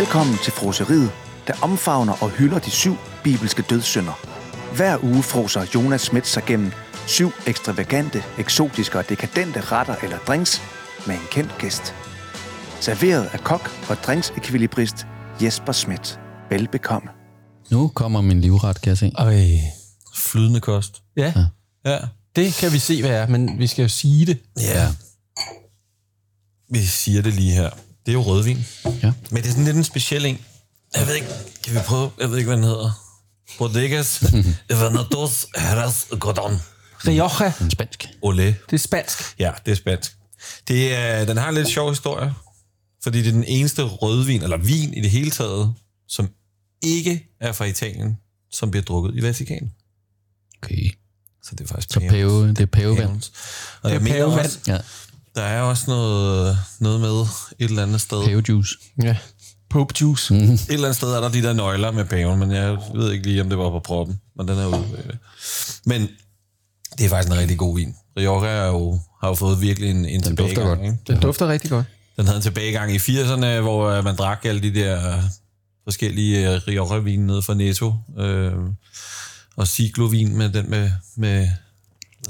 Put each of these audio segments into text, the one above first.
Velkommen til froseriet, der omfavner og hylder de syv bibelske dødssynder. Hver uge froser Jonas Schmidt sig gennem syv ekstravagante, eksotiske og dekadente retter eller drinks med en kendt gæst. Serveret af kok og drinksekvilibrist Jesper Schmidt. Velbekomme. Nu kommer min livret, kan jeg se. Øj. Flydende kost. Ja, Ja. det kan vi se, hvad er, men vi skal jo sige det. Ja. Vi siger det lige her. Det er jo rødvin. Ja. Men det er sådan lidt en speciel en. Jeg ved ikke, kan vi prøve? Jeg ved ikke, hvad den hedder. Bodegas Evernados Herras Godon. Rioja, spansk. Olé. det er spansk. Ja, det er spansk. Det er, den har en lidt sjov historie, fordi det er den eneste rødvin, eller vin i det hele taget, som ikke er fra Italien, som bliver drukket i Vatikanen. Okay. Så det er faktisk Så pave, det er pavevand. pavens. Og jeg Det er også, Ja, der er også noget, noget med et eller andet sted. pavejuice. Ja. Pope juice. Mm. Et eller andet sted er der de der nøgler med paven, men jeg ved ikke lige, om det var på proppen. Men den er ude. Men det er faktisk en rigtig god vin. Rioja er jo, har jo fået virkelig en, en Den dufter tilbagegang. godt. Ikke? Den dufter rigtig godt. Den havde en tilbagegang i 80'erne, hvor øh, man drak alle de der øh, forskellige øh, Rioja-vin nede fra Netto. Øh, og Siglo-vin med den med... med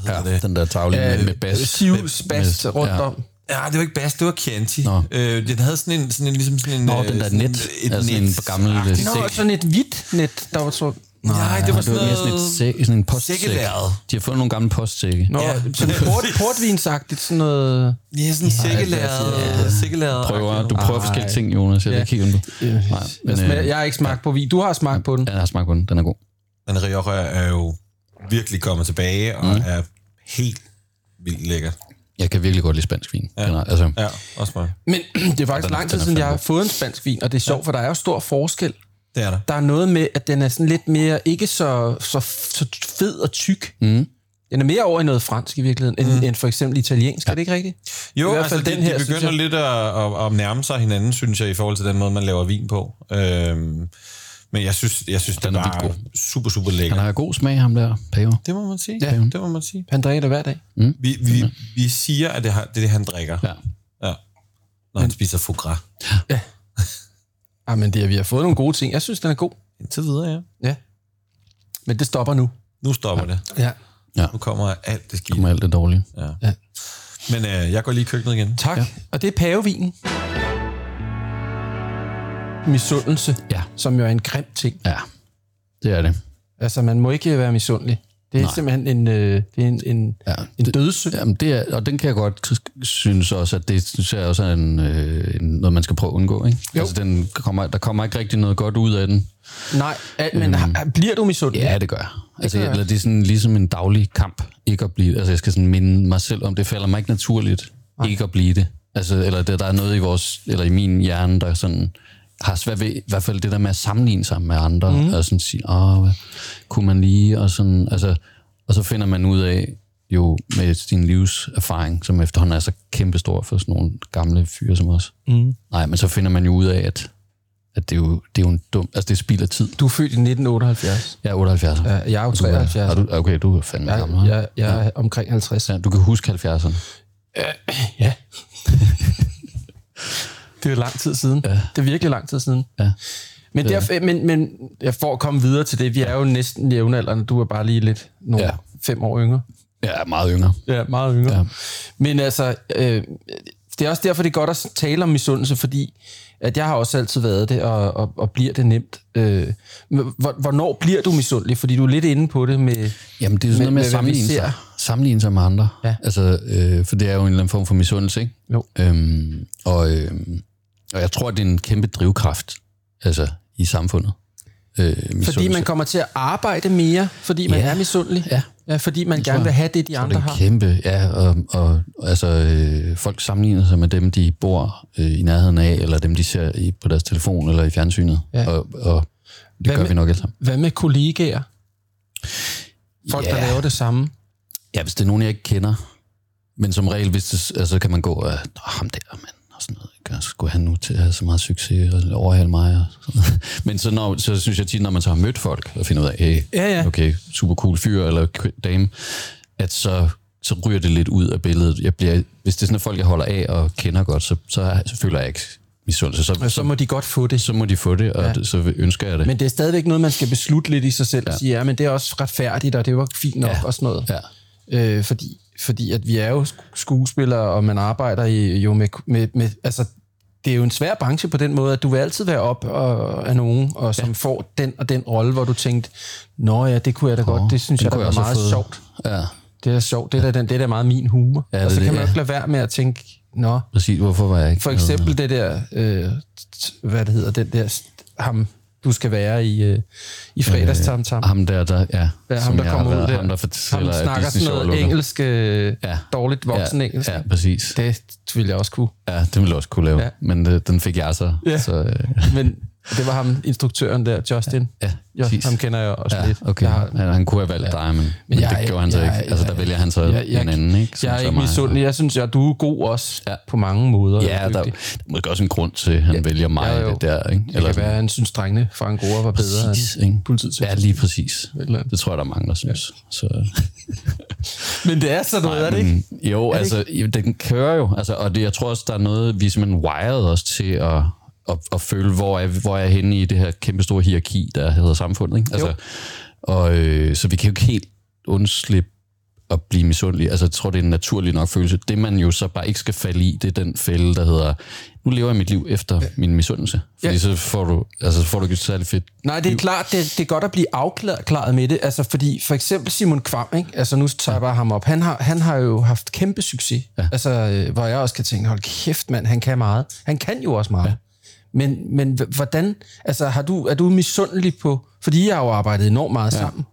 hvad Ja, det? den der tavle Ja, med, med bas. Sivs, bast med- rundt ja. om. Ja, det var ikke bas, det var Chianti. Nå. Øh, den havde sådan en, sådan en, ligesom sådan en... Nå, øh, den der sådan net. Et Altså en net. gammel- Ah, det- det- Nå, sådan et hvidt net, der var så... Nej, det var sådan mere sådan, et sæk, sådan en postsæk. sækkelæret. De har fundet nogle gamle postsække. Nå, Ja. sådan port, portvinsagtigt, sådan noget... Ja, sådan sækkelæret. Ja. Sækkelæret. Prøver, du prøver Ej. forskellige ting, Jonas. Jeg er Ja. ikke helt på. Nej, Men, jeg, øh, jeg har ikke smagt på vin. Du har smagt på den. jeg har smagt på den. Den er god. Men Rioja er jo virkelig kommet tilbage, og mm. er helt vildt lækker. Jeg kan virkelig godt lide spansk vin. Ja. Altså, Ja, også mig. Men det er faktisk den er- lang tid den siden, jeg har fået en spansk vin, og det er sjovt, for der er jo stor forskel. Det er der. Der er noget med, at den er sådan lidt mere, ikke så, så, så fed og tyk. Mm. Den er mere over i noget fransk i virkeligheden, end, mm. end for eksempel italiensk. Ja. Er det ikke rigtigt? Jo, I hvert altså fald de, den her, de begynder jeg. lidt at, at, at nærme sig hinanden, synes jeg, i forhold til den måde, man laver vin på. Øhm, men jeg synes, jeg synes Den den er er vildt bare super, super lækker. han har god smag, ham der, pave. Det må man sige. Ja. Ja. Det må man sige. Han drikker det hver dag. Vi, vi, vi siger, at det, har, det er det, han drikker. Ja. ja. Når han spiser foie gras. Ah, men det, er- vi har fået nogle gode ting. Jeg synes, den er god. Indtil videre, ja. Ja. Men det stopper nu. Nu stopper ja. det. Ja. Nu kommer alt det skidt. Kommer alt det dårlige. Ja. Ja. Men øh, jeg går lige i køkkenet igen. Tak. Ja. Og det er pavevinen. Misundelse, Ja. som jo er en grim ting. Ja, det er det. Altså, man må ikke være misundelig. Det er Nej. Nej. simpelthen en, øh, det er en, en, Ja, en dødssynd. Jamen, det er, og den kan jeg godt synes også, at det synes jeg også er en, øh, noget, man skal prøve at undgå. Ikke? Jo. Altså, den kommer, der kommer ikke rigtig noget godt ud af den. Nej, al- men øhm, bliver du misundelig? Ja, det gør jeg. Altså, gør jeg. Eller det er sådan ligesom en daglig kamp, ikke at blive Altså, jeg skal sådan minde mig selv om, det falder mig ikke naturligt, ikke at blive det. Altså, eller det, der er noget i vores, eller i min hjerne, der sådan har svært ved, i hvert fald det der med at sammenligne sig med andre, mm. og sådan sige, åh, hvad kunne man lige, og sådan, altså, og så finder man ud af, jo med sin livserfaring, som efterhånden er så kæmpestor for sådan nogle gamle fyre som os. Mm. Nej, men så finder man jo ud af, at, at det, er jo, det er jo en dum, altså det spilder tid. Du er født i 1978. Jeg er 78. Ja, jeg er jo 73. Er du, okay, du er fandme Jeg, gammel. hva'? jeg, jeg er omkring 50. Ja, du kan huske 70'erne. Ja. det er jo lang tid siden. Ja. Det er virkelig lang tid siden. Ja. Men, derfor, men, men jeg får at komme videre til det. Vi er jo næsten jævnaldrende. Du er bare lige lidt nogle ja. Ja. fem år yngre. Er meget yngre. Ja, meget yngre. Ja. Ja. Men altså, øh, det er også derfor, det er godt at tale om misundelse, fordi at jeg har også altid været det, og, og, og bliver det nemt. Øh, hvornår bliver du misundelig? Fordi du er lidt inde på det med... Jamen, det er jo sådan noget med men at sammenligne sig, sammenligne sig med andre. Ja. Altså, øh, for det er jo en eller anden form for misundelse, ikke? Jo. Øhm, og, øhm, og jeg tror, det er en kæmpe drivkraft altså, i samfundet. Øh, Fordi man kommer til at arbejde mere, fordi man Ja. er misundelig. Ja. ja fordi man tror gerne jeg. vil have det, de Jeg tror, andre det er har. kæmpe, ja, og, og altså, øh, folk sammenligner sig med dem, de bor øh, i nærheden af, eller dem, de ser i, på deres telefon eller i fjernsynet. Ja. Og, og det Hvad gør med- vi nok alle sammen. Hvad med kollegaer? Folk, der Ja. laver det samme. Ja, hvis det er nogen, jeg ikke kender. Men som regel, hvis det, altså, kan man gå og ham der, mand, og sådan noget. Ikke? Og så skulle han nu til at have så meget succes og overhale mig. Og sådan noget. Men så, når, så synes jeg tit, når man så har mødt folk og finder ud af, hey, Ja, ja. okay, super cool fyr eller dame, at så, så ryger det lidt ud af billedet. Jeg bliver, hvis det er sådan, at folk, jeg holder af og kender godt, så, så, så føler jeg ikke misundelse. Så, Og så må de godt få det. så må de få det, og ja. så ønsker jeg det. Men det er stadigvæk noget, man skal beslutte lidt i sig selv og sige, ja, men det er også retfærdigt, og det jo fint nok Ja. og sådan noget. Ja. Øh, fordi, fordi at vi er jo sk- skuespillere, og man arbejder i, jo med, med, med... Altså, det er jo en svær branche på den måde, at du vil altid være op og, af nogen, og som ja. får den og den rolle, hvor du tænkte, nå ja, det kunne jeg da godt, det synes jeg da var meget fået." sjovt. Ja, Det er sjovt, det er da, den, det er da meget min humor. Ja, Ja, og det så er kan det, man jo ja. ikke lade være med at tænke, nå, præcis. Hvorfor var jeg ikke? for eksempel det der, øh, hvad det hedder, den der, ham, du skal være i, øh, i fredagstamtam. Ham der, der, ja, Ja, ham, der kommer ud der. Ham, der fortæller, ham snakker sådan noget lukker. engelsk, øh, Ja. dårligt voksen ja, engelsk. Ja, præcis. Det vil jeg også kunne. Ja, det ville jeg også kunne lave. Ja. Men øh, den fik jeg så. Ja. så øh, Men det var ham, instruktøren der, Justin. ja, Ja, præcis. ham kender jeg også Ja, lidt. okay. Jeg, har, Han, han kunne have valgt dig, men, men jeg det er- gjorde han så jeg ikke. er- Altså, der vælger han så jeg, jeg, en anden, ikke? Som jeg er ikke misundelig. Jeg synes, at du er god også Ja. på mange måder. Ja, der, der er måske også en grund til, at han ja, vælger mig ja, jo. det der, ikke? det kan være, at han synes, drengene fra Angora var bedre Præcis, end ikke? politiet. Ja, lige præcis. eller. Det tror jeg, der er mange, der synes. Ja. Så, Men det er sådan noget, er det ikke? Jo, altså, den kører jo. Altså, og det, jeg tror også, der er noget, vi er simpelthen wired os til at, at, at føle, hvor er, hvor er jeg henne i det her kæmpe store hierarki, der hedder samfundet. Ikke? Altså, og, øh, så vi kan jo ikke helt undslippe at blive misundelig. Altså, jeg tror, det er en naturlig nok følelse. Det, man jo så bare ikke skal falde i, det er den fælde, der hedder, nu lever jeg mit liv efter min misundelse. Fordi Ja. så får du, altså, så får du ikke et særligt fedt Nej, det er klart, det, det er godt at blive afklaret med det. Altså, fordi for eksempel Simon Kvam, ikke? Altså, nu tager jeg bare ham op. Han har, han har jo haft kæmpe succes. Ja. Altså, øh, hvor jeg også kan tænke, hold kæft, mand, han kan meget. Han kan jo også meget. Ja. Men, men hvordan, altså, har du, er du misundelig på, fordi jeg har jo arbejdet enormt meget ja. sammen.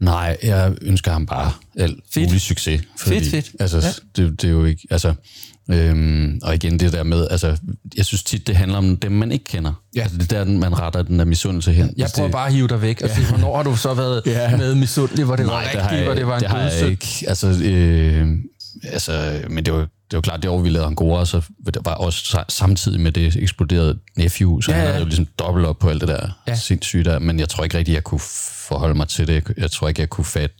Nej, jeg ønsker ham bare alt Fedt. mulig succes. Fordi, Fedt, fedt. Altså, Ja. ja. det, det er jo ikke... Altså, øhm, og igen det der med, altså, jeg synes tit, det handler om dem, man ikke kender. Ja. Altså, det er der, man retter den der misundelse hen. Jeg prøver det, bare at hive dig væk og sige, hvornår har du så været ja. Ja. med misundelig, hvor det var Nej, det rigtigt, hvor det var en det har jeg ikke. Altså, øh, altså, men det var, det var klart, det år, vi lavede Angora, så det var også sa- samtidig med det eksploderede Nephew, så Ja, ja, han havde jo ligesom dobbelt op på alt det der ja. sindssyge der, men jeg tror ikke rigtig, jeg kunne forholde mig til det. Jeg tror ikke, jeg kunne fatte,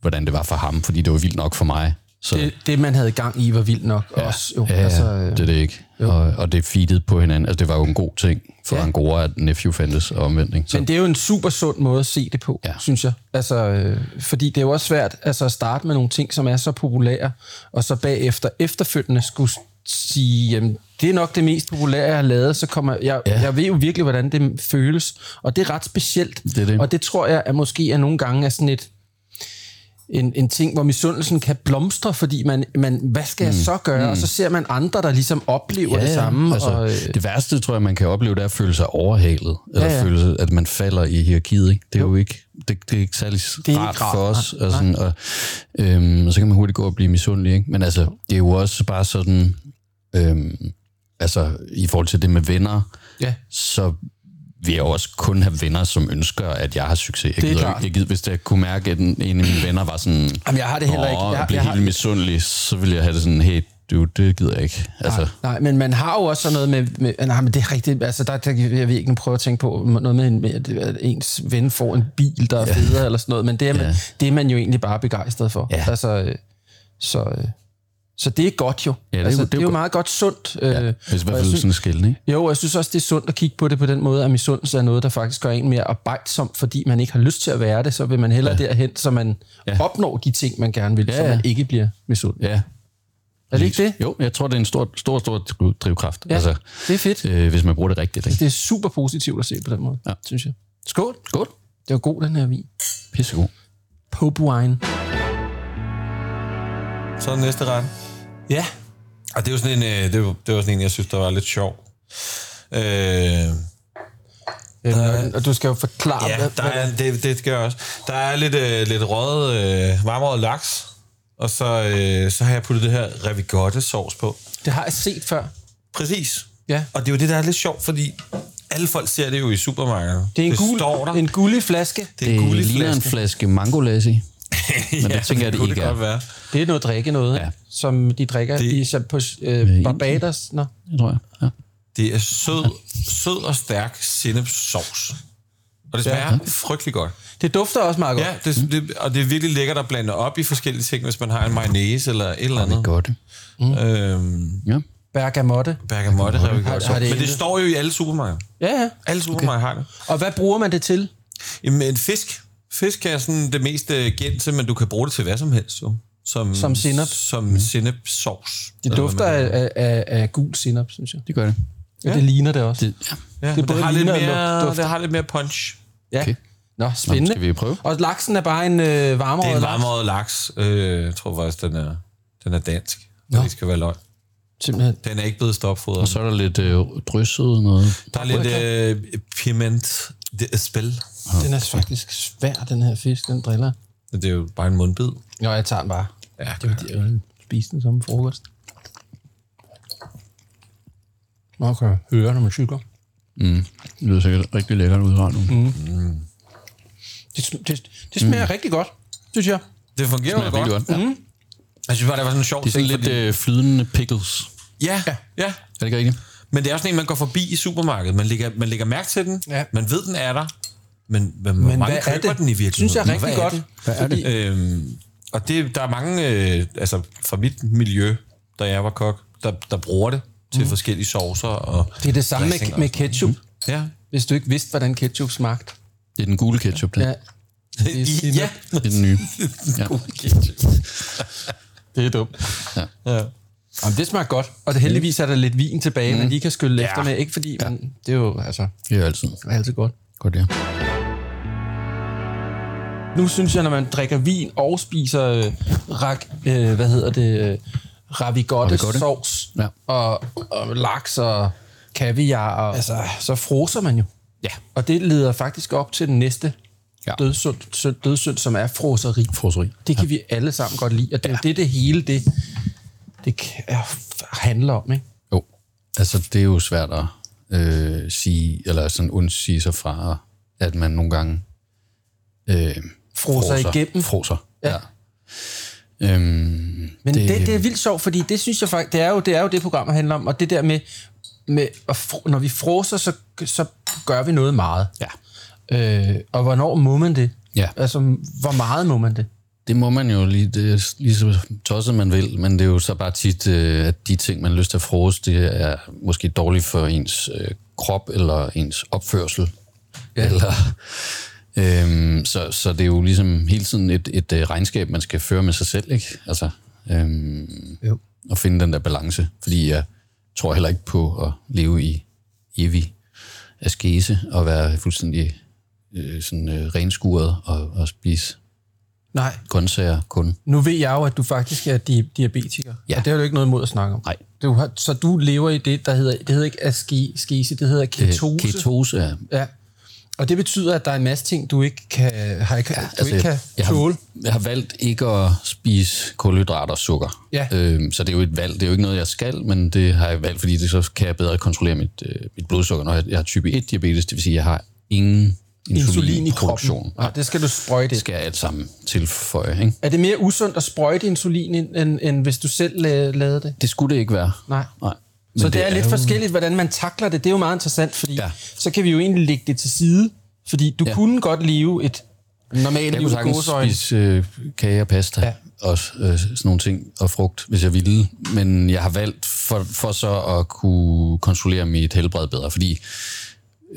hvordan det var for ham, fordi det var vildt nok for mig. Så, Det, det, man havde gang i, var vildt nok ja. også. Jo. Ja, altså, det er det ikke. Og, og det feedede på hinanden. Altså, det var jo en god ting for Ja. Angora, at Nephew fandtes og omvendt. ikke? Så, Men det er jo en super sund måde at se det på, ja. Synes jeg. Altså, øh, fordi det er jo også svært altså, at starte med nogle ting, som er så populære, og så bagefter efterfølgende skulle sige, jamen, det er nok det mest populære, jeg har lavet, så kommer jeg. Ja. jeg ved jo virkelig, hvordan det føles, og det er ret specielt. Det er det. Og det tror jeg, at måske er nogle gange er sådan et, en, en ting, hvor misundelsen kan blomstre, fordi man, man hvad skal jeg så gøre? Mm. Og så ser man andre, der ligesom oplever det samme. Altså, og, øh, det værste, tror jeg, man kan opleve, det er at føle sig overhalet. Eller Ja, ja. føle, at man falder i hierarkiet. Ikke? Det er jo, jo ikke, det, det er ikke særlig Det er rart ikke rart, for os. nej, Og, sådan, og, øhm, og så kan man hurtigt gå og blive misundelig. Ikke? Men altså, det er jo også bare sådan... Øhm, altså, i forhold til det med venner, ja. så vil jeg også kun have venner, som ønsker, at jeg har succes. Jeg Det er gider, klart. jeg gider, hvis jeg kunne mærke, at en, en af mine venner var sådan... Jamen, jeg har det heller ikke. "Åh, Jeg- Jeg, bliver jeg har- helt misundelig, så vil jeg have det sådan, hey, du, det gider jeg ikke. Altså, Nej, nej, men man har jo også sådan noget med, med nej, men det er rigtigt, altså der, der jeg vil ikke nu prøve at tænke på noget med, en- med at, ens ven får en bil, der er ja. federe eller sådan noget, men det er, man, Ja. det er man jo egentlig bare begejstret for. Ja. Altså, øh, så, øh, så det er godt jo. Ja, det er jo- altså, det er det er jo meget godt sundt. Øh, ja, hvis i og hvert jeg fald synes- sådan en skældning. ikke? jo, jeg synes også, det er sundt at kigge på det på den måde, at misundelse er noget, der faktisk gør en mere arbejdsom, fordi man ikke har lyst til at være det, så vil man hellere ja. derhen, så man ja. Opnår de ting, man gerne vil, ja, så Ja, man ja. ikke bliver misundelig. Ja. Er det ikke det? Jo, jeg tror, det er en stor, stor, stor driv- drivkraft. Ja, Altså, det er fedt. øh, hvis man bruger det rigtigt. Ikke? Det er super positivt at se på den måde, ja. Synes jeg. Skål. Godt. Det var god, den her vin. Pissegod. Pope wine. Så er næste ret. Ja. Og det er jo sådan en, øh, det var, det var sådan en, jeg synes, der var lidt sjov. Øh, Øh, og du skal jo forklare, ja, hvad, der er, det, det skal jeg også. Der er lidt, øh, lidt røget, øh, varmrøget laks, og så, øh, så har jeg puttet det her revigotte sovs på. det har jeg set før. Præcis. Ja. Og det er jo det, der er lidt sjovt, fordi alle folk ser det jo i supermarkedet. Det er en, det gul, står der. en gullig flaske. det er en Det gullig ligner en flaske. flaske mangolassi. Men det tænker jeg, det kunne ikke det er. godt være. Det er noget drikke noget, ja. Ja. som de drikker Det- det, i, på øh, Barbados. Nå. Det tror jeg. Ja. Det er sød, sød og stærk sennepssovs. Og det smager ja. frygtelig godt. Det dufter også meget godt. Ja, det, det, og det er virkelig lækkert at blande op i forskellige ting, hvis man har en mayonnaise eller et eller Det er andet. godt. Øhm, Ja. Bergamotte. Bergamotte har vi godt har det Men det står jo i alle supermarkeder. Ja, ja. Alle supermarkeder har det. Og hvad bruger man det til? Jamen, en fisk. Fisk er sådan det mest øh, kendte, men du kan bruge det til hvad som helst, jo. Som, Som sennep. Som mm. sennepsauce. Det dufter af, af, af, af gul sinap, synes jeg. Det gør det. Ja. Det ligner det også. det ja. Ja, det det, både har lidt ligner og mere, dufter. det har lidt mere punch. Ja. Okay. Nå, Nå, spændende. skal vi prøve? Og laksen er bare en øh, varmere Det er en varmere laks. Øh, jeg tror faktisk, den er, den er dansk. Det skal være løgn. Simpelthen. Den er ikke blevet stopfodret. Og så er der lidt øh, drysset noget. Der er lidt øh, piment det er spil. Den er faktisk svær, den her fisk, den driller. Det er jo bare en mundbid. Nå, jeg tager den bare. Ja, Det er fordi, jeg vil spise den som frokost. Man kan høre, når man cykler. Mm. Det lyder sikkert rigtig lækkert ud fra nu. Mm. Det, sm- det, det smager mm. rigtig godt, synes jeg. det fungerer Det er godt. godt. Ja. Jeg synes bare, det var sådan en sjov Det er sådan lidt øh, flydende pickles. Ja, ja. ja. Er det ikke rigtigt? Men det er også sådan en, man går forbi i supermarkedet. Man lægger, man lægger mærke til den. Ja. Man ved, den er der. Men, men, Men hvor mange hvad er køber det? den i virkeligheden? Synes jeg er rigtig Hvad godt. det? Hvad er det? Øhm, og det, der er mange, øh, altså fra mit miljø, da jeg var kok, der, der bruger det til forskellige saucer. Og Det er det samme med, med ketchup. noget. Ja. Hvis du ikke vidste, hvordan ketchup smagte. Det er den gule ketchup, det. Ja. Det er ja. Det er den nye. Ja. Det er dumt. ja. Jamen, det smager godt. Og det heldigvis er der lidt vin tilbage, mm. man lige kan skylle ja. efter med. Ikke fordi, man, det er jo altså, Det er altid det er altid godt. godt, ja. Nu synes jeg, når man drikker vin og spiser øh, rak, øh, hvad hedder det, øh, ravigotte Ravigotte. sovs Ja. og, og laks og kaviar, og, altså, så froser man jo. Ja. Og det leder faktisk op til den næste Ja. ja. dødssynd, synd- dødssynd, som er froseri. Froseri. Det kan ja. vi alle sammen godt lide, og det er jo det, det hele det, det er- handler om. Ikke? Jo. Altså, det er jo svært at øh, sige, eller sådan undsige sig fra, at man nogle gange øh, Froser igennem. Froser, ja. Ja. ja. Øhm, Men det, det, det er vildt sjovt, fordi det synes jeg faktisk, det er jo det, er jo det programmet handler om, og det der med, med at fro, når vi froser, så, så gør vi noget meget. Ja. Øh, og hvornår må man det? Ja. Altså, hvor meget må man det? Det må man jo lige, det er lige så tosset man vil, men det er jo så bare tit, øh, at de ting, man har lyst til at frose, det er måske dårligt for ens øh, krop eller ens opførsel. Ja. Eller, øhm, så, så det er jo ligesom hele tiden et, et øh, regnskab, man skal føre med sig selv, ikke? Altså, øhm, Jo. at finde den der balance, fordi jeg tror heller ikke på at leve i evig askese og være fuldstændig øh, sådan øh, renskuret og, og spise Nej. grøntsager kun. Nu ved jeg jo, at du faktisk er di- diabetiker, Ja. og det har du ikke noget imod at snakke om. Nej. Du har, så du lever i det, der hedder, det hedder ikke askese, det hedder ketose. Ketose er... Ja. Og det betyder, at der er en masse ting, du ikke kan, har ikke, ja, du ikke kan jeg, tåle. har, jeg har valgt ikke at spise kulhydrater og sukker. Ja. Øhm, så det er jo et valg. Det er jo ikke noget, jeg skal, men det har jeg valgt, fordi det så kan jeg bedre kontrollere mit, øh, mit blodsukker. Når jeg, jeg har type 1 diabetes, det vil sige, at jeg har ingen Insulin i kroppen. produktion. Nej, det skal du sprøjte. Det skal jeg alt sammen tilføje. Ikke? Er det mere usundt at sprøjte insulin, end, end, hvis du selv la- lavede det? Det skulle det ikke være. Nej. Nej. Så det, det er, lidt jo- forskelligt, hvordan man takler det. Det er jo meget interessant, fordi ja. Så kan vi jo egentlig lægge det til side. Fordi du ja. Kunne godt leve et normalt Jeg liv kunne i gåseøjne. spise øh, kage og pasta ja. og øh, sådan nogle ting, og frugt, hvis jeg ville. Men jeg har valgt for, for så at kunne kontrollere mit helbred bedre, fordi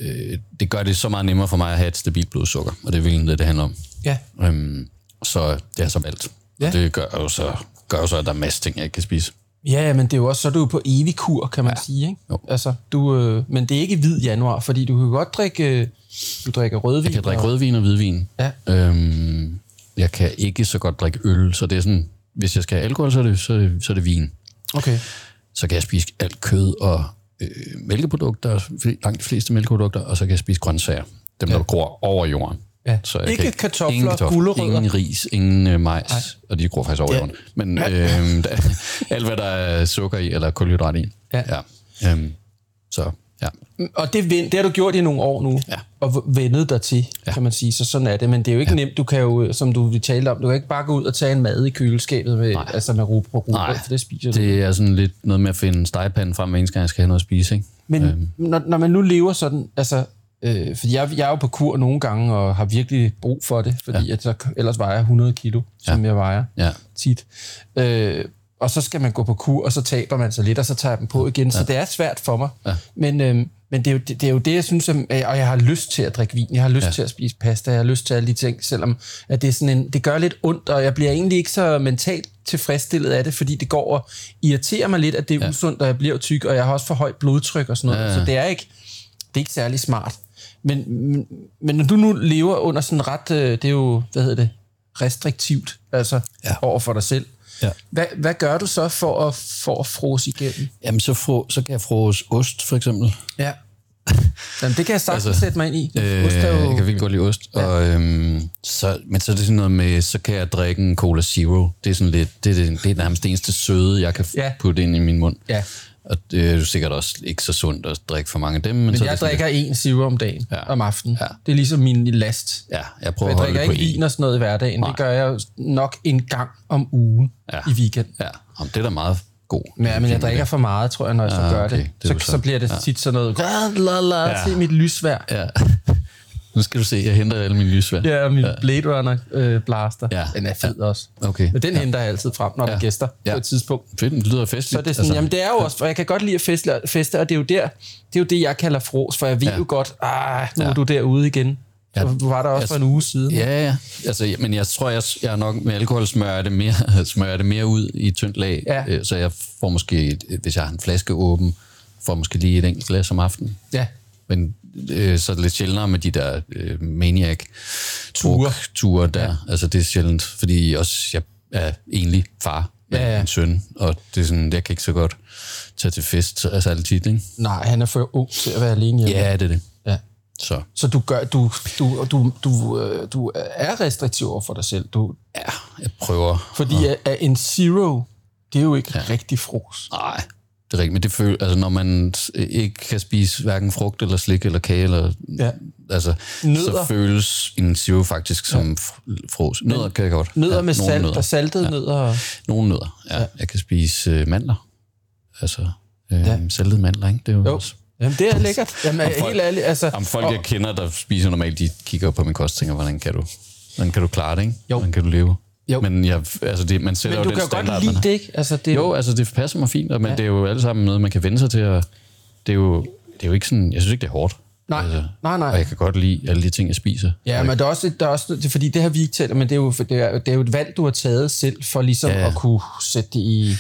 øh, det gør det så meget nemmere for mig at have et stabilt blodsukker, og det er virkelig det, det handler om. Ja. Øhm, så det har jeg så valgt. Ja. Og det gør jo, så, gør jo så, at der er masser ting, jeg ikke kan spise. ja, men det er jo også, så er du jo på evig kur, kan man ja. sige. Ikke? Jo. Altså, du, øh, men det er ikke hvid januar, fordi du kan godt drikke, øh, du drikker rødvin. Jeg kan drikke og, rødvin og hvidvin. Ja. Øhm, jeg kan ikke så godt drikke øl, så det er sådan, hvis jeg skal have alkohol, så er det, så er det, så er det vin. Okay. så kan jeg spise alt kød og øh, mælkeprodukter, langt de fleste mælkeprodukter, og så kan jeg spise grøntsager. Dem, der gror over jorden. Ja. Så jeg Ikke kan kartofler, ingen kartofler, gulerødder. Ingen ris, ingen øh, majs, Nej. og de gror faktisk over Ja. jorden. Men øh, der, alt, hvad der er sukker i, eller kulhydrat i. Ja. ja. Øhm, så ja. Og det, det har du gjort i nogle år nu, Ja. og vendet dig til, ja. kan man sige. Så sådan er det. Men det er jo ikke ja. nemt. Du kan jo, som du talte om, du kan ikke bare gå ud og tage en mad i køleskabet med, altså med rugbrød, rugbrød, Nej, for det spiser du. Det er sådan lidt noget med at finde stegepanden frem, hver eneste gang jeg skal have noget at spise. Ikke? Men øhm. når, når man nu lever sådan, altså, øh, fordi jeg, jeg er jo på kur nogle gange, og har virkelig brug for det, fordi ja. at så, ellers vejer jeg 100 kilo, som ja. jeg vejer Ja. tit. Øh, og så skal man gå på kur, og så taber man sig lidt, og så tager dem på igen. Så det er svært for mig. Ja. Men, øhm, men det, er jo, det, det er jo det, jeg synes, at, og jeg har lyst til at drikke vin, jeg har lyst ja. til at spise pasta, jeg har lyst til alle de ting, selvom at det, er sådan en, det gør lidt ondt, og jeg bliver egentlig ikke så mentalt tilfredsstillet af det, fordi det går og irriterer mig lidt, at det er ja. usundt, og jeg bliver tyk, og jeg har også for højt blodtryk og sådan noget. Ja, ja. Så det er ikke, det er ikke særlig smart. Men, men, men når du nu lever under sådan ret, øh, det er jo, hvad hedder det, restriktivt, altså ja. over for dig selv. Ja. Hvad, hvad gør du så for at, for at frose igennem? Jamen, så, frå, så kan jeg frose ost, for eksempel. Ja. Jamen, det kan jeg sagtens altså, sætte mig ind i. Øh, Ost er jo... Jeg kan virkelig godt lide ost. Ja. Og, øhm, så, men så er det sådan noget med, så kan jeg drikke en Cola Zero. Det er sådan lidt, det er, det, det er nærmest det eneste søde, jeg kan Ja. putte ind i min mund. Ja. Og det er jo sikkert også ikke så sundt at drikke for mange af dem. Men, Men så jeg det drikker en zero om dagen, Ja. ja. om aftenen. Ja. Det er ligesom min last. Lidt, ja, jeg prøver jeg at holde drikker det på ikke en. vin og sådan noget i hverdagen. Nej. Det gør jeg nok en gang om ugen Ja. i weekend. Ja, Jamen, det er da meget god. Ja, men jeg drikker for meget, tror jeg, når jeg så Ah, gør okay. det. Det Så, så, så- bliver det ja. tit sådan noget, la, la, Ja. ja. se mit lysvær. Ja. Nu skal du se, jeg henter alle mine lysvær. Ja, og min Blade Runner øh, blaster. Ja. Den er fed også. Okay. Men den ja. henter jeg altid frem, når der Ja. er gæster Ja. på et tidspunkt. Fedt, det lyder festligt. Så det er sådan, altså, jamen det er jo også, for jeg kan godt lide at feste, feste og det er jo der, det er jo det, jeg kalder fros, for jeg ved Ja. ja. jo godt, ah, nu Ja. er du derude igen. Ja. Du var der også Altså, for en uge siden. Ja, ja. Altså, ja, men jeg tror, jeg, jeg er nok med alkohol smører det mere, smører det mere ud i tyndt lag. Ja. Øh, Så jeg får måske, hvis jeg har en flaske åben, får måske lige et enkelt glas om aftenen. ja. Men øh, så er det lidt sjældnere med de der øh, maniac ture ture der. Ja. Altså det er sjældent, fordi også jeg er egentlig far med Ja, ja. en søn, og det er sådan, jeg kan ikke så godt tage til fest, altså altid ikke? Nej, han er for ung til at være alene hjemme. Ja, det er det. ja. Så Så du, gør, du, du, du, du, øh, du er restriktiv over for dig selv. Du, ja, jeg prøver. fordi at, at en zero, det er jo ikke ja. rigtig fros. Nej, det er rigtigt, men det føler, altså når man ikke kan spise hverken frugt eller slik eller kage, eller, Ja. altså, Nødder. så føles en zero faktisk som ja. fros. Nødder kan jeg godt. Nødder med nogle salt nødder. og saltede ja. nødder. og- Nogle nødder, ja. ja. Jeg kan spise øh, mandler. Altså, øh, Ja. ja. saltede mandler, ikke? Det er jo, Jo. også... Jamen, det er lækkert. Jamen, Og folk- helt ærligt. Altså, Jamen, folk, og- jeg kender, der spiser normalt, de kigger på min kost og tænker, hvordan kan du, hvordan kan du klare det, ikke? Jo. Hvordan kan du leve? Jo. Men jeg, altså det, man sætter men du jo kan den godt standard, lide man har. det, ikke? Altså, det Jo, altså det passer mig fint, men ja. det er jo alle sammen noget, man kan vende sig til, og det er jo, det er jo ikke sådan, jeg synes ikke, det er hårdt. Nej, altså, nej, nej. Og jeg kan godt lide alle de ting, jeg spiser. Ja, men der er også, der er også det fordi det har vi ikke talt men det er, jo, det, er, det er jo et valg, du har taget selv, for ligesom Ja. at kunne sætte det i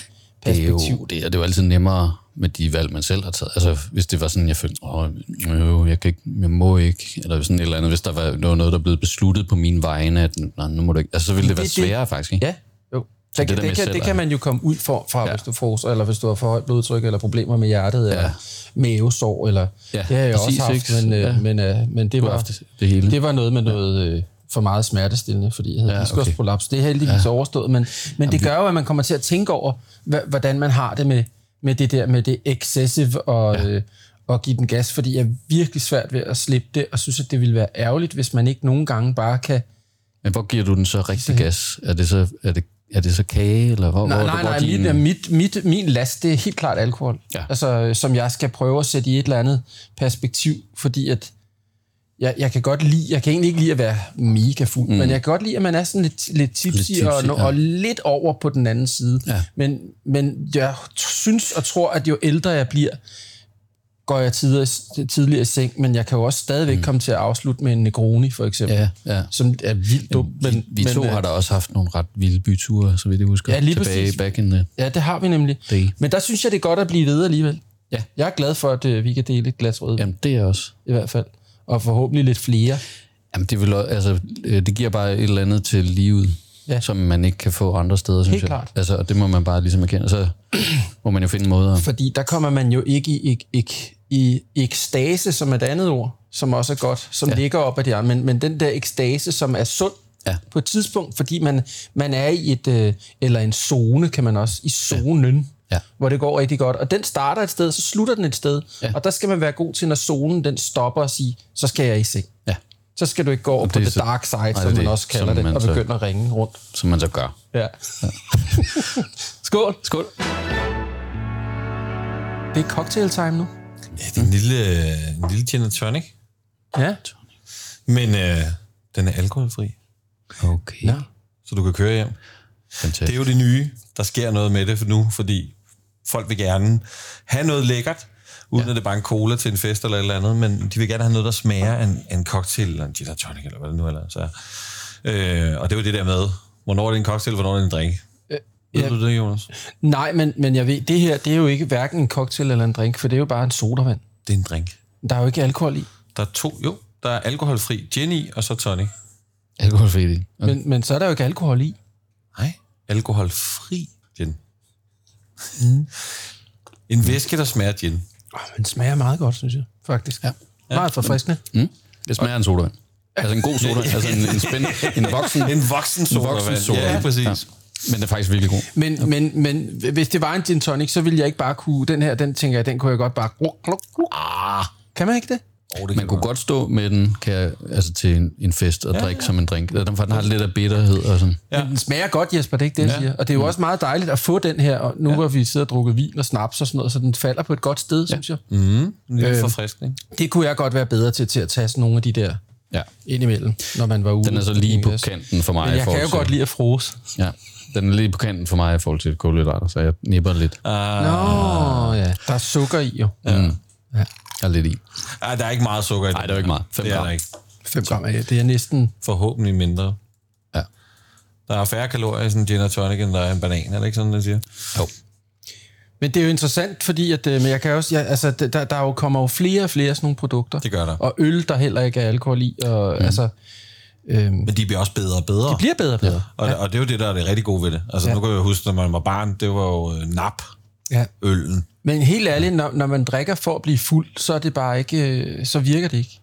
det er jo, perspektiv. det, er, det er jo altid nemmere med de valg, man selv har taget. Altså, hvis det var sådan, jeg følte, åh, øh, jeg, kan ikke, jeg må ikke, eller sådan et eller andet, hvis der var, der var noget, der blev besluttet på min vegne, at nej, nu må du ikke, altså, så ville det, Det- være det- sværere faktisk, ikke? Ja, jo. Så Det, det det, det, kan, det kan man jo komme ud for, fra, Ja. ja. hvis du får, eller hvis du har for højt blodtryk, eller problemer med hjertet, eller mavesår, eller Ja, det har jeg præcis, også haft, men, Ja. ja. men, øh, men det, var, det, det hele. det var noget med noget øh, for meget smertestillende, fordi jeg havde Ja, ja, okay. diskusprolaps. Det er heldigvis ja. overstået, men, men det gør jo, at man kommer til at tænke over, hvordan man har det med, med det der med det excessive og, ja. øh, og give den gas, fordi jeg er virkelig svært ved at slippe det, og synes, at det ville være ærgerligt, hvis man ikke nogle gange bare kan... Men hvor giver du den så rigtig gas? Er det så, er det, er det så kage, eller hvor, Nej, hvor, nej, hvor nej, din, mit, mit, mit, min last, det er helt klart alkohol. Ja. Altså, som jeg skal prøve at sætte i et eller andet perspektiv, fordi at jeg, jeg kan godt lide, jeg kan egentlig ikke lide at være mega fuld, mm. men jeg kan godt lide, at man er sådan lidt, lidt tipsy, Lidt tipsy, og, ja. og lidt over på den anden side. Ja. Men, men jeg synes og tror, at jo ældre jeg bliver, går jeg tidligere, tidligere i seng, men jeg kan jo også stadigvæk mm. komme til at afslutte med en Negroni, for eksempel. Ja, ja. Som er vildt dum. Men, vi, vi to øh, har da også haft nogle ret vilde byture, så vidt jeg husker. Ja, lige tilbage præcis. back in the Ja, det har vi nemlig. day. Men der synes jeg, det er godt at blive ved alligevel. Ja. Jeg er glad for, at øh, vi kan dele et glas rød, Jamen, det er også. i hvert fald. Og forhåbentlig lidt flere. Jamen, det, vil, altså, øh, det giver bare et eller andet til livet, Ja. som man ikke kan få andre steder, synes Helt jeg. klart. Altså, og det må man bare ligesom erkende. Så må man jo finde måder. Fordi der kommer man jo ikke i, i, i, i ekstase, som et andet ord, som også er godt, som ja. ligger op ad de andre. Men, men den der ekstase, som er sund Ja. på et tidspunkt, fordi man, man er i et, øh, eller en zone, kan man også, i zonen, Ja. hvor det går rigtig godt. Og den starter et sted, så slutter den et sted. Ja. Og der skal man være god til, når zonen den stopper og sige, så skal jeg i seng. Ja, Så skal du ikke gå over på det the så- dark side, Nej, som det man det, også kalder det, og så- begynde at ringe rundt. som man så gør. Ja. Skål. Skål. Det er cocktail time nu. Ja, det er en lille, en lille gin and tonic, Ja. men øh, den er alkoholfri, Okay. Nå. så du kan køre hjem. Fantastisk. Det er jo det nye. Der sker noget med det for nu, fordi folk vil gerne have noget lækkert, uden ja. at det er bare en cola til en fest eller et eller andet, men de vil gerne have noget, der smager af en, en cocktail, eller en gin and tonic, eller hvad det nu er. Så, øh, og det er jo det der med, hvornår er det en cocktail, hvornår er det en drink. Øh, Ved ja. du det, Jonas? Nej, men, men jeg ved, det her, det er jo ikke hverken en cocktail eller en drink, for det er jo bare en sodavand. Det er en drink. Der er jo ikke alkohol i. Der er to, jo, der er alkoholfri gin i, og så tonic. Alkoholfri. Okay. Men, men så er der jo ikke alkohol i. Nej, alkoholfri. Mm. En væske, der smager gin. Oh, men smager meget godt, synes jeg, faktisk. Ja. Meget forfriskende. Mm. Det smager en sodavand. Altså en god soda. altså en, en, spænd, en voksen, En voksen sodavand. voksen sodavand. Ja, præcis. Ja. Men det er faktisk virkelig god. Men, men, men hvis det var en gin tonic, så ville jeg ikke bare kunne... Den her, den tænker jeg, den kunne jeg godt bare... Ah, Kan man ikke det? Oh, det Man kunne godt stå med den kan jeg, altså til en, en fest og ja, drikke ja. som en drink. Den, den har lidt af bitterhed og sådan. Ja. Men den smager godt, Jesper, det er ikke det, jeg Ja. siger. Og det er jo også meget dejligt at få den her, og nu ja. hvor vi sidder og drukker vin og snaps og sådan noget, så den falder på et godt sted, ja. synes jeg. Mm, en lille Øh, forfriskning. Det kunne jeg godt være bedre til, til at tage sådan nogle af de der Ja. indimellem, når man var ude. Den er så lige på kanten for mig. Men i jeg kan jo godt lide at frose. Ja, den er lige på kanten for mig i forhold til kulhydrater, så jeg nipper lidt. Ah, Nå, ja. Der er sukker i jo. Ja. Mm. Jeg er lidt i. ah, der er ikke meget sukker i Nej, den det er jo ikke meget. Fem Det er gram. der ikke. 5 gram af det er næsten... Forhåbentlig mindre. Ja. Der er færre kalorier i sådan en gin og tonic, end der er i en banan. Er det ikke sådan, det siger? Jo. Men det er jo interessant, fordi at, øh, men jeg kan også, ja, altså, der, der jo kommer jo flere og flere sådan nogle produkter. Det gør der. Og øl, der heller ikke er alkohol i. Og, mm. altså, øhm, Men de bliver også bedre og bedre. det bliver bedre og bedre. Og, og det er jo det, der er det rigtig gode ved det. Altså, ja. nu kan jeg huske, når man var barn, det var jo øh, nap, Ja. øllen. Men helt ærligt, når, når man drikker for at blive fuld, så er det bare ikke, øh, så virker det ikke.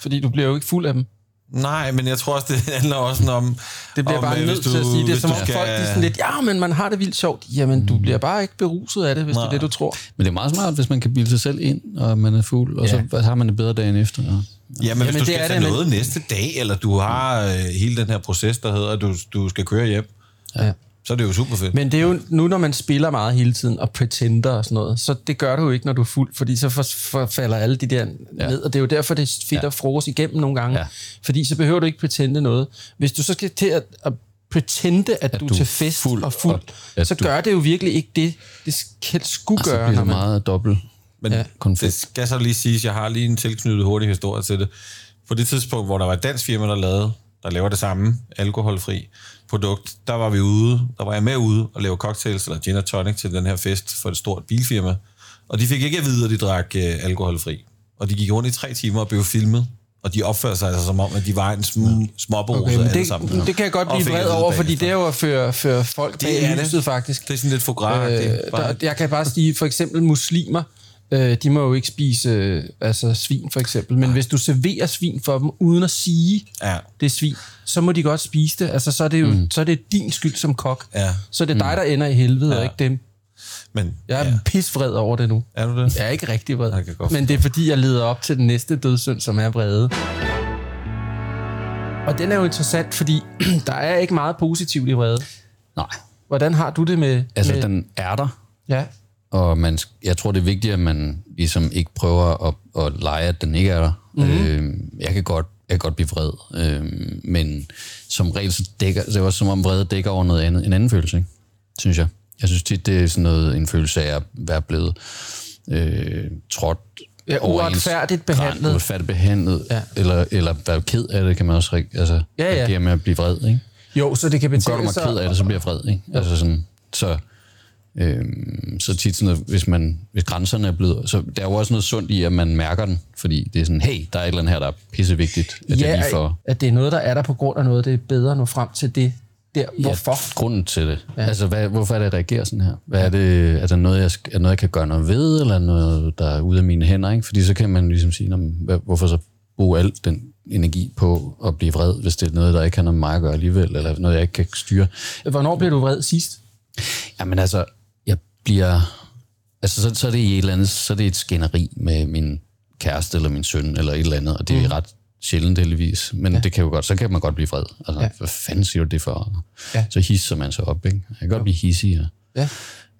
Fordi du bliver jo ikke fuld af dem. Nej, men jeg tror også, det handler også om... Det bliver om, bare øh, nødt hvis til at sige, det er hvis som om folk de er sådan lidt, ja, men man har det vildt sjovt. Jamen, du bliver bare ikke beruset af det, hvis Nej. det er det, du tror. Men det er meget smart, hvis man kan bilde sig selv ind, og man er fuld, og Ja. så har man det bedre dagen efter. Og, Ja, men hvis Jamen, du det skal er tage det, men- noget næste dag, eller du har øh, hele den her proces, der hedder, at du, du skal køre hjem, Ja. Så er det jo super fedt. Men det er jo nu, når man spiller meget hele tiden, og pretender og sådan noget, så det gør du jo ikke, når du er fuld, fordi så for, for falder alle de der ja. ned, og det er jo derfor, det er fedt ja. at frose igennem nogle gange, ja. Fordi så behøver du ikke pretende noget. Hvis du så skal til at, at pretende, at, at du, er til fest fuld, og fuld, og så du- gør det jo virkelig ikke det, det skulle og så gøre, bliver når det meget dobbelt Men Ja. det skal så lige siges, jeg har lige en tilknyttet hurtig historie til det. På det tidspunkt, hvor der var et dansk firma, der lavede, der laver det samme alkoholfri produkt, der var vi ude, der var jeg med ude og lave cocktails eller gin og tonic til den her fest for et stort bilfirma. Og de fik ikke at vide, at de drak øh, alkoholfri. Og de gik rundt i tre timer og blev filmet. Og de opførte sig altså som om, at de var en sm- småbruse Okay, men alle det, sammen. det kan jeg godt blive vred over, fordi det er jo at føre, føre folk Det bag er det. lyset, faktisk. Det er sådan lidt fogra Øh, der, jeg kan bare sige, for eksempel muslimer, øh, de må jo ikke spise øh, altså svin, for eksempel. Men hvis du serverer svin for dem, uden at sige, Ja. det er svin, så må de godt spise det. Altså, så er det jo mm. så er det din skyld som kok. Ja. Så er det dig, der ender i helvede, ja. og ikke dem. Men, Jeg er ja. ja. pisvred over det nu. Er du det? Jeg er ikke rigtig vred. Jeg kan godt Men det er fordi, jeg leder op til den næste dødssynd, som er vrede. Og den er jo interessant, fordi der er ikke meget positivt i vrede. Nej. Hvordan har du det med... Altså, med den er der, Ja, og man, jeg tror, det er vigtigt, at man ligesom ikke prøver at, at lege, at den ikke er der. Mhm. Mm-hmm. Øh, jeg, kan godt, jeg kan godt blive vred, øh, men som regel, så dækker, det er også som om vrede dækker over noget andet, en anden følelse, ikke? synes jeg. Jeg synes tit, det er sådan noget, en følelse af at være blevet øh, trådt Ja, uretfærdigt behandlet. Uretfærdigt behandlet, Ja. eller, eller være ked af det, kan man også altså, Ja, ja. reagere med at blive vred, ikke? jo, så det kan Gør du mig sig... ked af det, så bliver jeg vred, ikke? Altså sådan, så, øhm, så tit sådan, at hvis, man, hvis grænserne er blevet... Så der er jo også noget sundt i, at man mærker den, fordi det er sådan, hey, der er et eller andet her, der er pissevigtigt, at ja, lige får at det er noget, der er der på grund af noget, det er bedre at nå frem til det. Der, hvorfor? Ja, grunden til det. Ja. Altså, hvad, hvorfor er det, jeg reagerer sådan her? Hvad er det, er der noget, jeg, er noget, jeg kan gøre noget ved, eller noget, der er ude af mine hænder? Ikke? Fordi så kan man ligesom sige, "Nå, men hvad, hvorfor så bruge al den energi på at blive vred, hvis det er noget, der ikke har noget med mig at gøre alligevel, eller noget, jeg ikke kan styre. Hvornår blev du vred sidst? Jamen altså, bliver... Altså, så, så er det i et eller andet, så er det et skænderi med min kæreste eller min søn eller et eller andet, og det er mm. ret sjældent heldigvis, men ja. det kan jo godt, så kan man godt blive vred. Altså, ja. hvad fanden siger du det for? Ja. Så hisser man sig op, ikke? Jeg kan godt blive hissig, ja. Ja.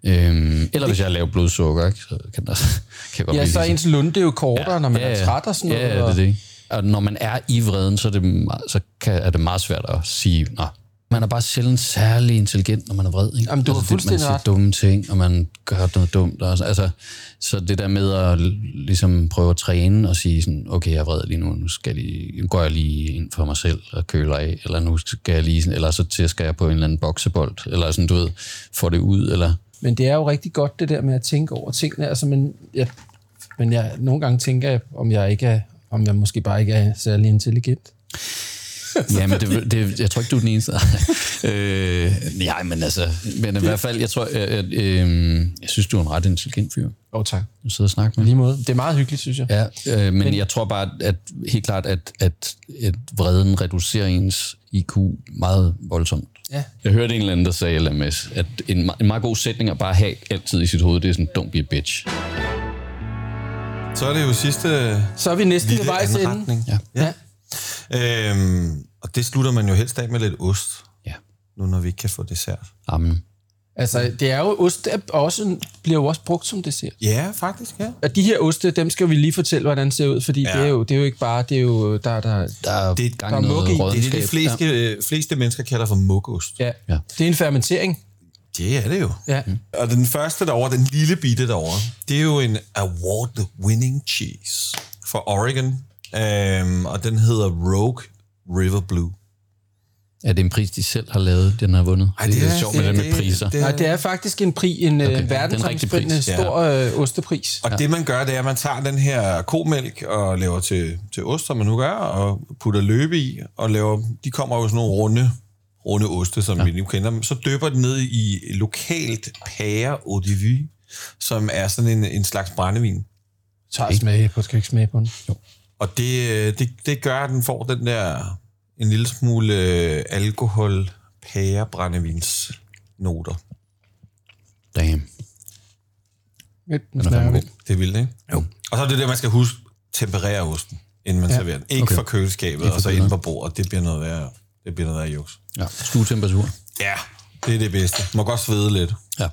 Øhm, eller hvis jeg lavt blodsukker, ikke? så kan, der, kan jeg godt Ja, så er ens lunde jo kortere, ja, når man ja, er ja. træt og sådan noget. Ja, ja, det er det. Og når man er i vreden, så er det, meget- så kan, er det meget svært at sige, Nå, man er bare sjældent særlig intelligent, når man er vred. Ikke? Jamen, du har det- fuldstændig Man siger dumme ting, og man gør noget dumt. Og, så- altså, så det der med at ligesom prøve at træne og sige sådan, okay, jeg er vred lige nu, nu, skal jeg lige, nu går jeg lige ind for mig selv og køler af, eller nu skal jeg lige, sådan- eller så tæsker jeg på en eller anden boksebold, eller sådan, du ved, får det ud, eller... Men det er jo rigtig godt, det der med at tænke over tingene. Altså, men, jeg, men jeg, nogle gange tænker jeg, om jeg ikke er, om jeg måske bare ikke er særlig intelligent. Ja, men det, det, jeg tror ikke, du er den eneste. øh, nej, men altså, men i hvert fald, jeg tror, jeg, jeg, øh, jeg synes, du er en ret intelligent fyr. Åh, oh, tak. Du sidder og snakker med. Lige måde. Det er meget hyggeligt, synes jeg. Ja, øh, men, men jeg tror bare, at helt klart, at, at, at vreden reducerer ens IQ meget voldsomt. Ja. Jeg hørte en eller anden, der sagde LMS, at en, en meget god sætning at bare have altid i sit hoved, det er sådan, don't be a bitch. Så er det jo sidste Så er vi næsten ved vejs ende. Ja. Ja. Øhm, og det slutter man jo helst af med lidt ost, Ja. nu når vi ikke kan få dessert. Amen. Altså, det er jo ost, er også, bliver jo også brugt som dessert. Ja, faktisk, ja. Og de her oste, dem skal vi lige fortælle, hvordan det ser ud, fordi ja. Ja. det, er jo, det er jo ikke bare, det er jo, der, der, Der er Det- gang der er i mug i. noget Det er Det det, de fleste, øh, fleste mennesker kalder for mugost. ja, Ja. det er en fermentering. Det er det jo. Ja. Og den første derovre, den lille bitte derovre, det er jo en award-winning cheese fra Oregon. Øhm, og den hedder Rogue River Blue. Er det en pris, de selv har lavet, den har vundet? Ej, det, er lidt sjovt med det, med priser. Det, Nej, det er faktisk en, pri, en okay, rigtig verdensomspændende pris, ja. stor øh, ostepris. Og ja. det man gør, det er, at man tager den her komælk og laver til, til ost, som man nu gør, og putter løbe i, og laver, de kommer jo sådan nogle runde, runde oste, som ja. vi nu kender dem. Så døber den ned i lokalt pære eau de vie, som er sådan en, en slags brændevin. Tag smag på, skal ikke smage på den? Jo. Og det, øh, det, det gør, at den får den der en lille smule øh, alkohol pære brændevins noter. Damn. Den er fandme. Det er vildt, ikke? Jo. Og så er det det, man skal huske, temperere osten, inden man ja. serverer den. Ikke okay. fra køleskabet, og så ind på bordet. Det bliver noget værre, det bliver noget værre juks. Ja, stuetemperatur. Ja, det er det bedste. Må godt svede lidt. Ja.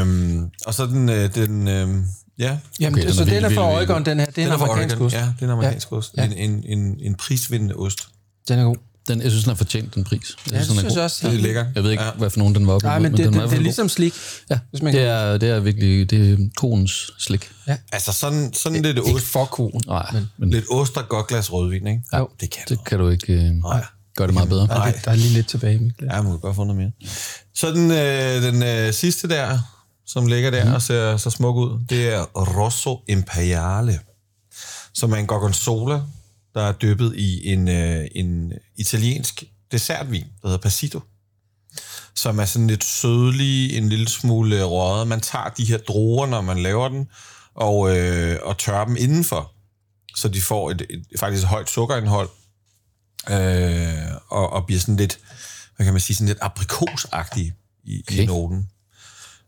Øhm, og så den, øh, den øh, ja, Jamen, Okay, den så den vild, er fra Oregon, den her. Det er den en er fra amerikansk ost. Ja, det er en amerikansk ja. ost. Ja. En, en, en, en prisvindende ost. Den er god. Den, jeg synes, den har fortjent den pris. Jeg Ja, det den er synes god. jeg også. Det er lækker. Jeg ved ikke, Ja. ja. hvad for nogen den var Nej, imod, men det, den det, i det er ligesom slik. god. hvis man Ja, det er, det er virkelig det er koens slik. Altså sådan, sådan lidt Ikke ost, for koen. Nej, men, men lidt ost og godt glas rødvin, ikke? Jo. Det kan du. det kan du ikke øh, Nej. gøre det meget bedre. Der, er, lidt- der er lige lidt tilbage, Mikkel. Ja, man kan godt få noget mere. Så den, øh, den øh, sidste der, som ligger der mm. og ser så smuk ud, det er Rosso Imperiale, som er en gorgonzola, der er dyppet i en, øh, en italiensk dessertvin, der hedder Passito, som er sådan lidt sødlig, en lille smule røget. Man tager de her druer, når man laver den, og, øh, og tørrer dem indenfor, så de får et, et faktisk et højt sukkerindhold, øh, og, og bliver sådan lidt, hvad kan man sige, sådan lidt aprikosagtig i, okay. i noten.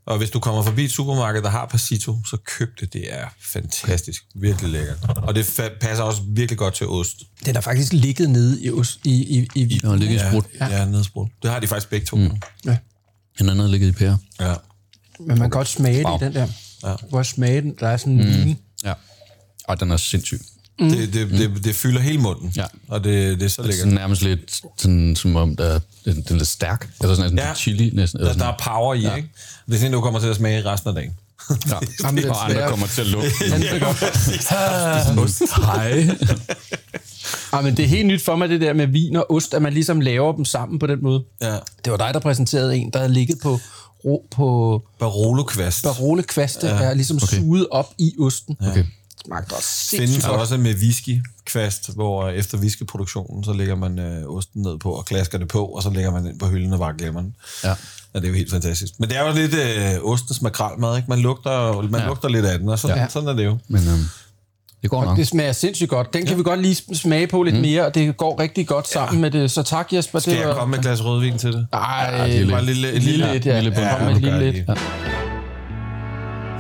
Og hvis du kommer forbi et supermarked, der har Passito, så køb det. Det er fantastisk. Virkelig lækkert. Og det fa- passer også virkelig godt til ost. Den er faktisk ligget nede i, ost, i, i, i, i har ligget i sprut. Ja, ja nedsprudt. Det har de faktisk begge to. Mm. ja. Den anden har ligget i pære. Ja. Men man kan godt smage Wow. det i den der. Ja. Man kan godt smage den. Der er sådan en mm. Ja. Og den er sindssyg. Mm. Det, det, det, det fylder hele munden. Ja. Og det, det er så lækkert. Sådan nærmest lidt, sådan, som om der, den, den er lidt stærk. Altså sådan, Ja. ja. chili næsten. Eller Der, der er power i, ja. ikke? Det er sådan, du kommer til at smage resten af dagen. Ja. Jamen, og andre kommer til at lukke. Hej. ah, men det er helt nyt for mig, det der med vin og ost, at man ligesom laver dem sammen på den måde. Ja. Det var dig, der præsenterede en, der havde ligget på, ro, på Barolo-kvast. barolekvaste, ja. er ligesom okay. suget op i osten. Okay. Smagte også findes godt. også med whiskykvast, hvor efter whiskeproduktionen, så lægger man øh, osten ned på og klasker det på, og så lægger man den på hylden og bare glemmer den. Ja. Ja, det er jo helt fantastisk. Men det er jo lidt øh, ostens makralmad, ikke? Man lugter, man ja. Ja. lugter lidt af den, og sådan, ja. sådan er det jo. Men øhm, det går nok. Det smager sindssygt godt. Den kan vi godt lige smage på lidt mm. mere, og det går rigtig godt sammen med det. Så tak, Jesper. Skal det jeg komme med et glas rødvin til det? Ej, lille- Bare lille, et lille lille, et, ja. lille bund. Kom med et lille et. Ja.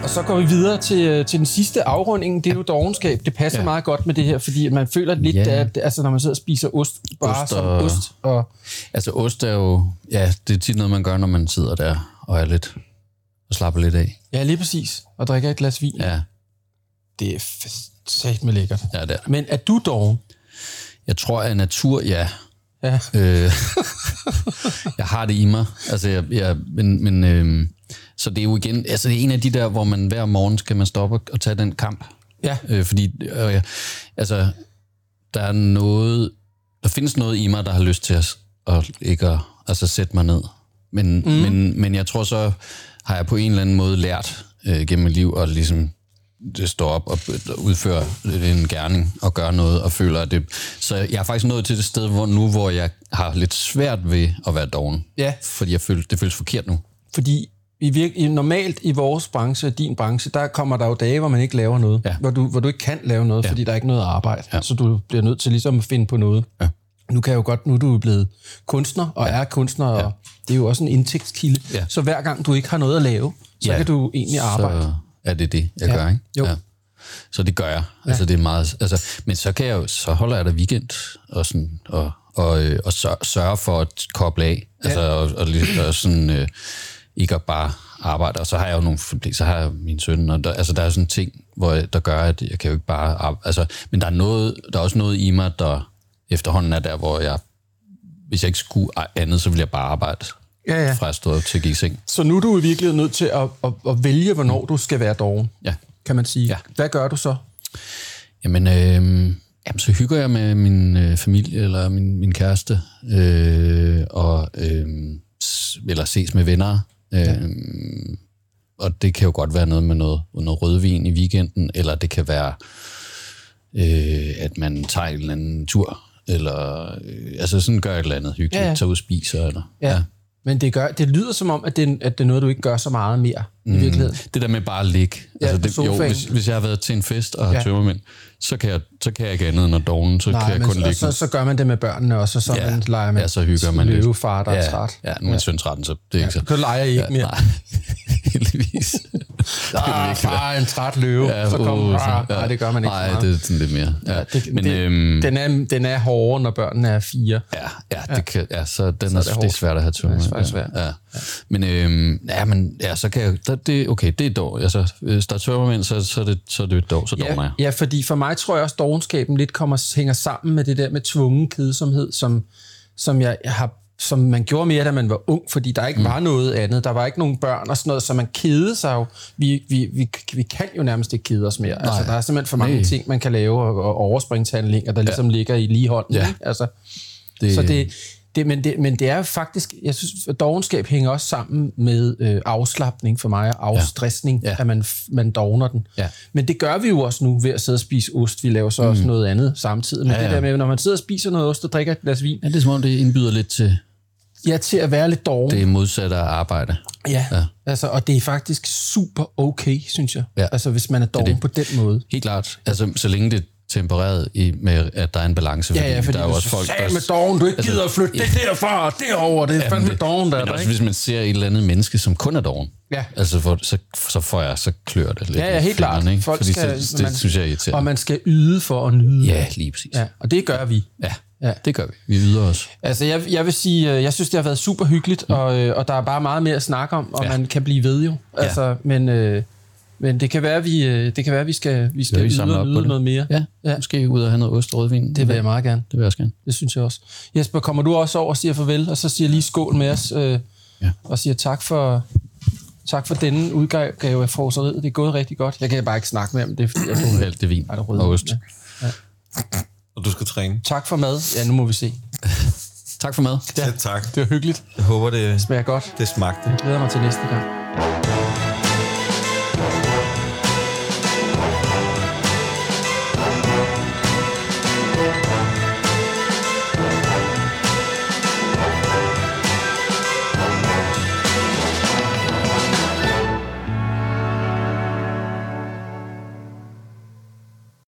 Og så går vi videre til, øh, til den sidste afrunding. Det er jo dogenskab. Det passer ja. Meget godt med det her, fordi man føler lidt, Ja. at altså, når man sidder og spiser ost, bare Ost som og- ost. Og, Altså ost er jo, ja, det er tit noget, man gør, når man sidder der og er lidt og slapper lidt af. ja, lige præcis. Og drikker et glas vin. Ja. Det er sat med lækkert. ja det er det. Men er du doven? Jeg tror, at natur, ja. Ja. Øh, jeg har det i mig. Altså, jeg, jeg, men, men, øh, så det er jo igen, altså det er en af de der, hvor man hver morgen skal man stoppe og tage den kamp. Ja. Øh, fordi, øh, ja, altså, der er noget, der findes noget i mig, der har lyst til at, at ikke at altså, sætte mig ned. Men, mm. men, men jeg tror så, har jeg på en eller anden måde lært øh, gennem mit liv at ligesom står op og udføre en gerning og gøre noget og føler, at det... Så jeg er faktisk nået til det sted hvor nu, hvor jeg har lidt svært ved at være doven. Ja. Fordi jeg føler, det føles forkert nu. Fordi i virke, i, normalt i vores branche, din branche, der kommer der jo dage, hvor man ikke laver noget. Ja. Hvor, du, hvor du ikke kan lave noget, ja. fordi der er ikke noget arbejde. Ja. Så du bliver nødt til ligesom at finde på noget. Ja. Nu kan jeg jo godt, nu er du blevet kunstner, og ja. er kunstner, og ja. det er jo også en indtægtskilde. Ja. Så hver gang du ikke har noget at lave, så Ja. kan du egentlig arbejde. Så er det det, jeg Ja. gør, ikke? Jo. Ja. Så det gør jeg. Ja. Altså, det er meget, altså, men så kan jeg jo, så holder jeg der weekend og, sådan, og, og, øh, og sør- sørge for at koble af. Ja. Altså, og, og, og sådan, øh, ikke at bare arbejde. Og så har jeg jo nogle. Så har jeg min søn, og der, altså, der er sådan ting, hvor, jeg- der gør, at jeg kan jo ikke bare arbejde. Altså, men der er, noget, der er også noget i mig, der efterhånden er der, hvor jeg, hvis jeg ikke skulle andet, så ville jeg bare arbejde. Ja, ja. Fra jeg stod op til at gik i seng. Så nu er du i virkeligheden nødt til at, at, at vælge, hvornår du skal være doven, Ja. kan man sige. Ja. Hvad gør du så? Jamen, øh, jamen, så hygger jeg med min øh, familie eller min, min kæreste, øh, og, øh, eller ses med venner. Øh, ja. Og det kan jo godt være noget med noget, noget rødvin i weekenden, eller det kan være, øh, at man tager en eller anden tur, eller øh, altså sådan gør et eller andet hyggeligt, Ja, ja, ja. ja. tager ud og spiser. Eller, Ja. Men det, gør, det lyder som om, at det, at det er noget, du ikke gør så meget mere mm. i virkeligheden. Det der med bare at ligge. Ja, altså det, jo, hvis, hvis jeg har været til en fest og har Ja. ja. tømmermænd, så kan, jeg, så kan jeg ikke andet end at dogne, så kan jeg men kun ligge. så, så gør man det med børnene også, og så Ja. man leger man Ja, så hygger man lidt. løvefar, der er ja, træt. Ja, nu er min søn 13, så det er ikke så... Så leger I ikke mere. Nej, heldigvis. Ah, far en træt løve. Ja, så kommer åh, ah, så- nej, det gør man ikke Nej, det er sådan lidt mere. Ja, det, men det, øhm, den, er, den er hårdere, når børnene er fire. ja, ja, det kan, ja, så den så er er, det det, er svært at have tømmer. Det er faktisk svært. Ja, ja. Men, øhm, ja, men ja, så kan jeg, der, det, okay, det er dog. Altså, hvis der er tømmermænd, så, så, er det, så er det et dog, så dogner Ja, jeg. ja, fordi for mig tror jeg også, at dogenskaben lidt kommer, hænger sammen med det der med tvungen kedsomhed, som, som jeg har som man gjorde mere, da man var ung, fordi der ikke mm. var noget andet. Der var ikke nogen børn og sådan noget, så man kedede sig jo. Vi, vi, vi, vi kan jo nærmest ikke kede os mere. Nej. Altså, der er simpelthen for mange Nej. ting, man kan lave, og, og overspringshandlinger, der ligesom ligger i lige hånden. Ja. Ikke? Altså, Det- Så det, det, men, det, men det er faktisk, jeg synes, at dogenskab hænger også sammen med øh, afslappning for mig, og afstressning, ja. Ja. at man, man dogner den. Ja. Men det gør vi jo også nu ved at sidde og spise ost. Vi laver så mm. også noget andet samtidig. Men ja, Ja, ja. det ja. der med, når man sidder og spiser noget ost og drikker et glas vin, Ja, det er som om, det indbyder lidt til ja, til at være lidt doven. det modsatte af arbejde. Ja, ja. Ja. Altså, og det er faktisk super okay, synes jeg. Ja. Altså, hvis man er det. på den måde. Helt klart. Altså, så længe det er tempereret i, med, at der er en balance. Ja, ja, fordi der er jo også folk, du med doven, du ikke altså, gider at flytte det derfra og derover, det er fandme det- doven, der er der, også ikke? hvis man ser et eller andet menneske, som kun er doven. Ja. Altså, for, så, så får jeg, så klør det lidt. Ja, ja, helt klart. Ikke? Folk Fordi skal, så, det man, synes jeg er irriterende. Og man skal yde for at nyde. Ja, lige præcis. ja. Og det gør vi. Ja, Ja. ja, det gør vi. Vi yder os. Altså, jeg, jeg vil sige, øh, jeg synes, det har været super hyggeligt, mm. og, øh, og der er bare meget mere at snakke om, og ja. Ja. man kan blive ved jo. Altså, men, øh, men det kan være, at vi, øh, det kan være, vi skal, vi skal vi yde, og op det? noget mere. Ja, Ja. ja. måske ud og have noget ost og rødvin. Det vil jeg meget gerne. Det vil jeg også gerne. Det synes jeg også. Jesper, kommer du også over og siger farvel, og så siger lige skål med os, øh, Ja. og siger tak for, tak for denne udgave af froseriet. Det er gået rigtig godt. Jeg kan bare ikke snakke med ham, det er fordi, jeg tog Alt det vin og rødvin, ost. ja. Og du skal træne. Tak for mad. Ja, nu må vi se. Tak for mad. Ja. tak. Det var hyggeligt. Jeg håber, det, Smager godt. det smagte. Jeg glæder mig til næste gang.